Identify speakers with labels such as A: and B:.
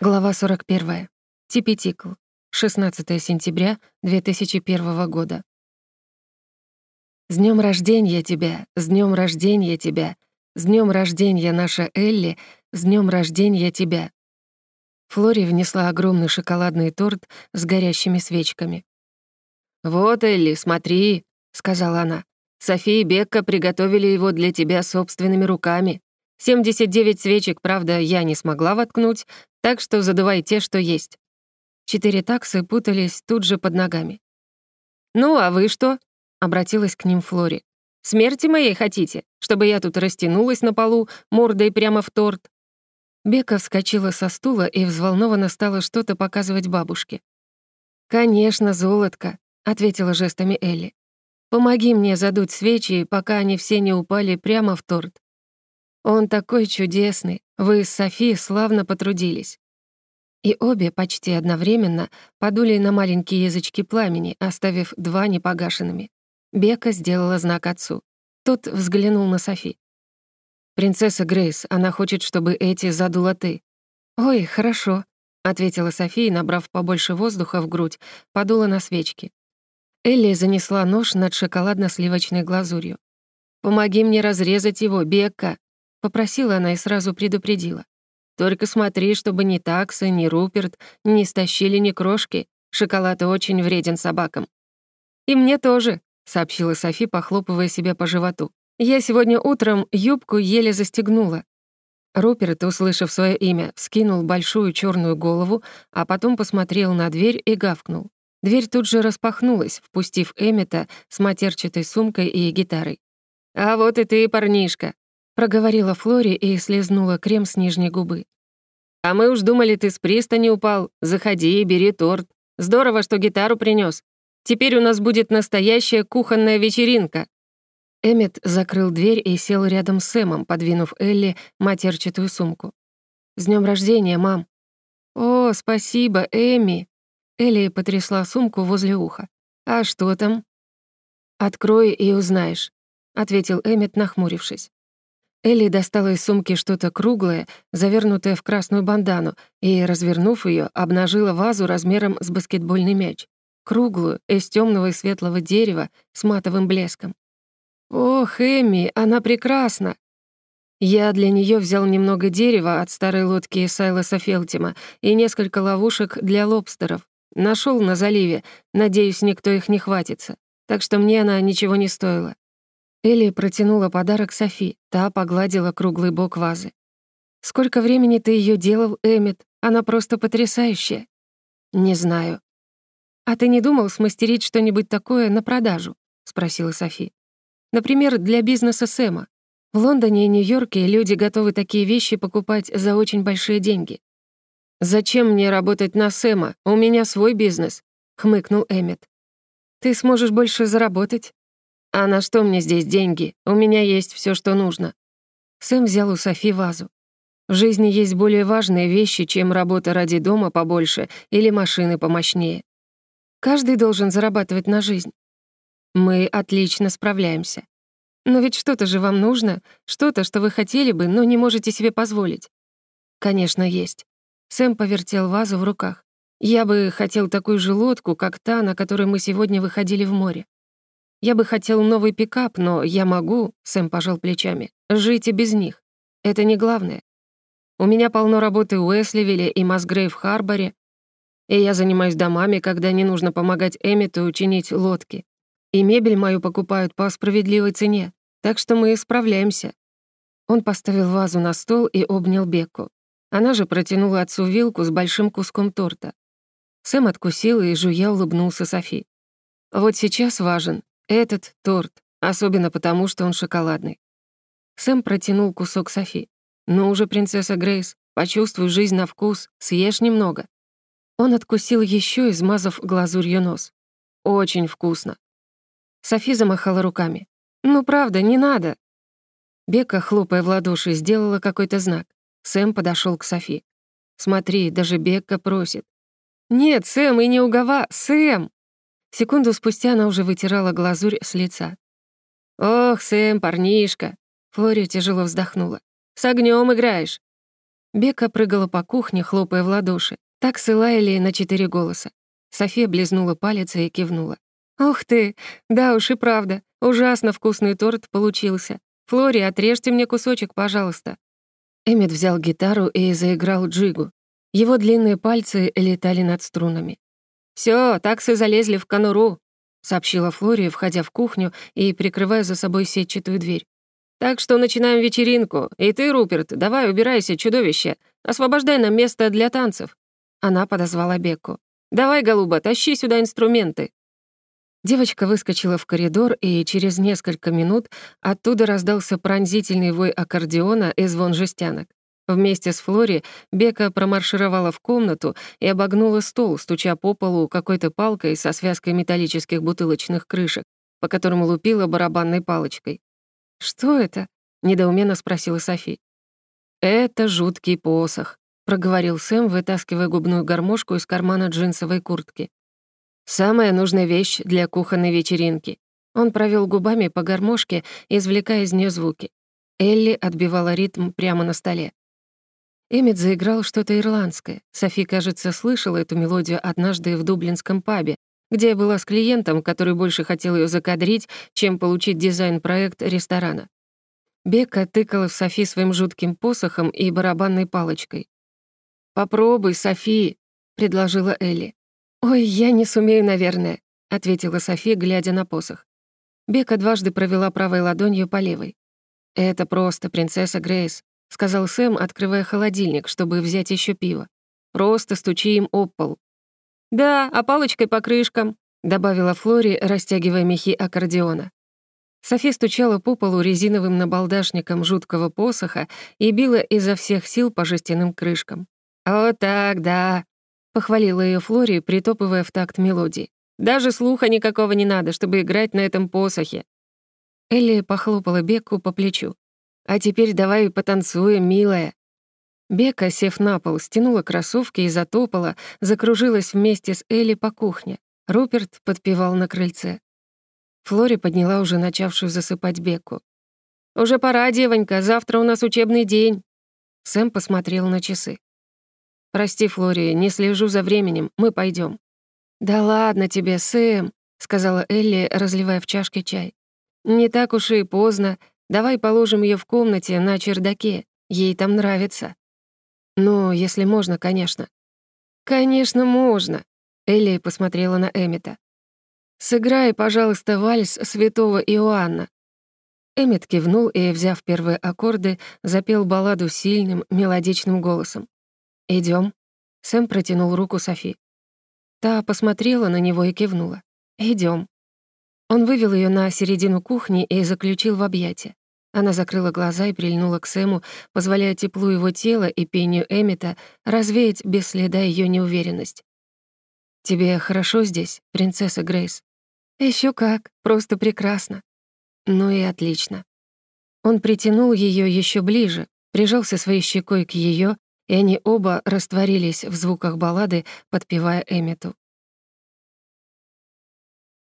A: Глава 41. Типи-тикл. 16 сентября 2001 года. «С днем рождения тебя! С днем рождения тебя! С днем рождения, наша Элли! С днем рождения тебя!» Флори внесла огромный шоколадный торт с горящими свечками.
B: «Вот, Элли, смотри», — сказала она. «София и Бекка приготовили его для тебя собственными руками. 79 свечек, правда, я не смогла воткнуть, так что задувай те, что есть».
A: Четыре таксы путались тут же под ногами.
B: «Ну, а вы что?» — обратилась к ним Флори. «Смерти моей хотите, чтобы я тут растянулась на полу, мордой прямо в торт?»
A: Бека вскочила со стула и взволнованно стала что-то показывать бабушке.
B: «Конечно, золотко», — ответила жестами Элли. «Помоги мне задуть свечи, пока они все не упали прямо в торт. Он такой чудесный. Вы с Софи славно потрудились».
A: И обе почти одновременно подули на маленькие язычки пламени, оставив два непогашенными. Бека сделала знак отцу. Тот взглянул на Софи.
B: «Принцесса Грейс, она хочет, чтобы эти задула ты».
A: «Ой, хорошо», — ответила София, набрав побольше воздуха в грудь, подула на свечки. Элли занесла нож над шоколадно-сливочной глазурью.
B: «Помоги мне разрезать его, Бекка», —
A: попросила она и сразу предупредила.
B: «Только смотри, чтобы ни таксы, ни Руперт не стащили ни крошки. Шоколад очень вреден собакам».
A: «И мне тоже», — сообщила Софи, похлопывая себя по животу. «Я сегодня утром юбку еле застегнула». Руперт, услышав свое имя, скинул большую черную голову, а потом посмотрел на дверь и гавкнул. Дверь тут же распахнулась, впустив Эммета с матерчатой сумкой и гитарой.
B: «А вот и ты, парнишка»,
A: проговорила Флори и слезнула крем с нижней губы.
B: «А мы уж думали, ты с пристани упал. Заходи бери торт. Здорово, что гитару принес. Теперь у нас будет настоящая кухонная вечеринка».
A: Эммет закрыл дверь и сел рядом с Сэмом, подвинув Элли матерчатую сумку. «С днем рождения, мам!»
B: «О, спасибо, Эми!»
A: Элли потрясла сумку возле уха.
B: «А что там?»
A: «Открой и узнаешь», — ответил Эммет, нахмурившись. Элли достала из сумки что-то круглое, завернутое в красную бандану, и, развернув ее, обнажила вазу размером с баскетбольный мяч. Круглую, из темного и светлого дерева, с матовым блеском.
B: «Ох, Эми, она прекрасна!»
A: Я для нее взял немного дерева от старой лодки Сайлоса Фелтима и несколько ловушек для лобстеров. Нашел на заливе, надеюсь, никто их не хватится. Так что мне она ничего не стоила. Элли протянула подарок Софи, та погладила круглый бок вазы. «Сколько времени ты ее делал, Эммет? Она просто потрясающая». «Не знаю». «А ты не думал смастерить что-нибудь такое на продажу?» — спросила Софи. «Например, для бизнеса Сэма. В Лондоне и Нью-Йорке люди готовы такие вещи покупать за очень большие деньги».
B: «Зачем мне работать на Сэма? У меня свой бизнес», — хмыкнул Эммет.
A: «Ты сможешь больше заработать,
B: «А на что мне здесь деньги? У меня есть все, что нужно».
A: Сэм взял у Софи вазу. «В жизни есть более важные вещи, чем работа ради дома побольше или машины помощнее. Каждый должен зарабатывать на жизнь. Мы отлично справляемся. Но ведь что-то же вам нужно, что-то, что вы хотели бы, но не можете себе позволить. Конечно, есть. Сэм повертел вазу в руках. Я бы хотел такую же лодку, как та, на которой мы сегодня выходили в море. Я бы хотел новый пикап, но я могу, Сэм пожал плечами, жить и без них. Это не главное. У меня полно работы в Уэсливилле и Масгрейв Харборе, и я занимаюсь домами, когда не нужно помогать Эммету чинить лодки. И мебель мою покупают по справедливой цене, так что мы справляемся». Он поставил вазу на стол и обнял Бекку. Она же протянула отцу вилку с большим куском торта. Сэм откусил и, жуя, улыбнулся Софи. «Вот сейчас важен этот торт, особенно потому, что он шоколадный. Сэм протянул кусок Софи. «Ну уже, принцесса Грейс, почувствуй жизнь на вкус, съешь немного». Он откусил еще, измазав глазурью нос. «Очень вкусно». Софи замахала руками. «Ну правда, не надо». Бека, хлопая в ладоши, сделала какой-то знак. Сэм подошел к Софи. «Смотри, даже Бекка просит». «Нет, Сэм, и не угова... Сэм!» Секунду спустя она уже вытирала глазурь с лица.
B: «Ох, Сэм, парнишка!» Флори тяжело вздохнула. «С огнем играешь!»
A: Бека прыгала по кухне, хлопая в ладоши. Так с Элайли на четыре голоса. София близнула палец и кивнула. «Ух ты! Да уж и правда. Ужасно вкусный торт получился. Флори, отрежьте мне кусочек, пожалуйста». Эммет взял гитару и заиграл джигу. Его длинные пальцы летали над струнами. «Всё, таксы залезли в конуру», — сообщила Флори, входя в кухню и прикрывая за собой сетчатую дверь. «Так что начинаем вечеринку. И ты, Руперт, давай убирайся, чудовище. Освобождай нам место для танцев». Она подозвала Бекку. «Давай, голуба, тащи сюда инструменты». Девочка выскочила в коридор, и через несколько минут оттуда раздался пронзительный вой аккордеона и звон жестянок. Вместе с Флори Бека промаршировала в комнату и обогнула стол, стуча по полу какой-то палкой со связкой металлических бутылочных крышек, по которым лупила барабанной палочкой. «Что это?» — недоуменно спросила Софи. «Это жуткий посох», — проговорил Сэм, вытаскивая губную гармошку из кармана джинсовой куртки. Самая нужная вещь для кухонной вечеринки. Он провел губами по гармошке, извлекая из нее звуки. Элли отбивала ритм прямо на столе. Эммет заиграл что-то ирландское. Софи, кажется, слышала эту мелодию однажды в дублинском пабе, где я была с клиентом, который больше хотел ее закадрить, чем получить дизайн-проект ресторана. Бека тыкала в Софи своим жутким посохом и барабанной палочкой. «Попробуй, Софи», — предложила Элли. «Ой, я не сумею, наверное», — ответила София, глядя на посох. Бека дважды провела правой ладонью по левой. «Это просто принцесса Грейс», — сказал Сэм, открывая холодильник, чтобы взять еще пиво. «Просто стучи им об пол». «Да, а палочкой по крышкам», — добавила Флори, растягивая мехи аккордеона. Софи стучала по полу резиновым набалдашником жуткого посоха и била изо всех сил по жестяным крышкам. «О так, да», Похвалила ее Флори, притопывая в такт мелодии. «Даже слуха никакого не надо, чтобы играть на этом посохе». Элли похлопала Бекку по плечу. «А теперь давай потанцуем, милая». Бека, сев на пол, стянула кроссовки и затопала, закружилась вместе с Элли по кухне. Руперт подпевал на крыльце. Флори подняла уже начавшую засыпать Бекку. «Уже пора, девонька, завтра у нас учебный день». Сэм посмотрел на часы. «Прости, Флори, не слежу за временем, мы пойдем. «Да ладно тебе, Сэм», — сказала Элли, разливая в чашке чай. «Не так уж и поздно. Давай положим ее в комнате на чердаке. Ей там нравится». «Ну, если можно, конечно». «Конечно, можно», — Элли посмотрела на Эмита. «Сыграй, пожалуйста, вальс святого Иоанна». Эмит кивнул и, взяв первые аккорды, запел балладу сильным, мелодичным голосом. Идем. Сэм протянул руку Софи. Та посмотрела на него и кивнула. Идем. Он вывел ее на середину кухни и заключил в объятия. Она закрыла глаза и прильнула к Сэму, позволяя теплу его тела и пению Эмита развеять без следа ее неуверенность. «Тебе хорошо здесь, принцесса Грейс?» Еще как, просто прекрасно». «Ну и отлично». Он притянул ее еще ближе, прижался своей щекой к ее и они оба растворились в звуках баллады, подпевая Эмиту.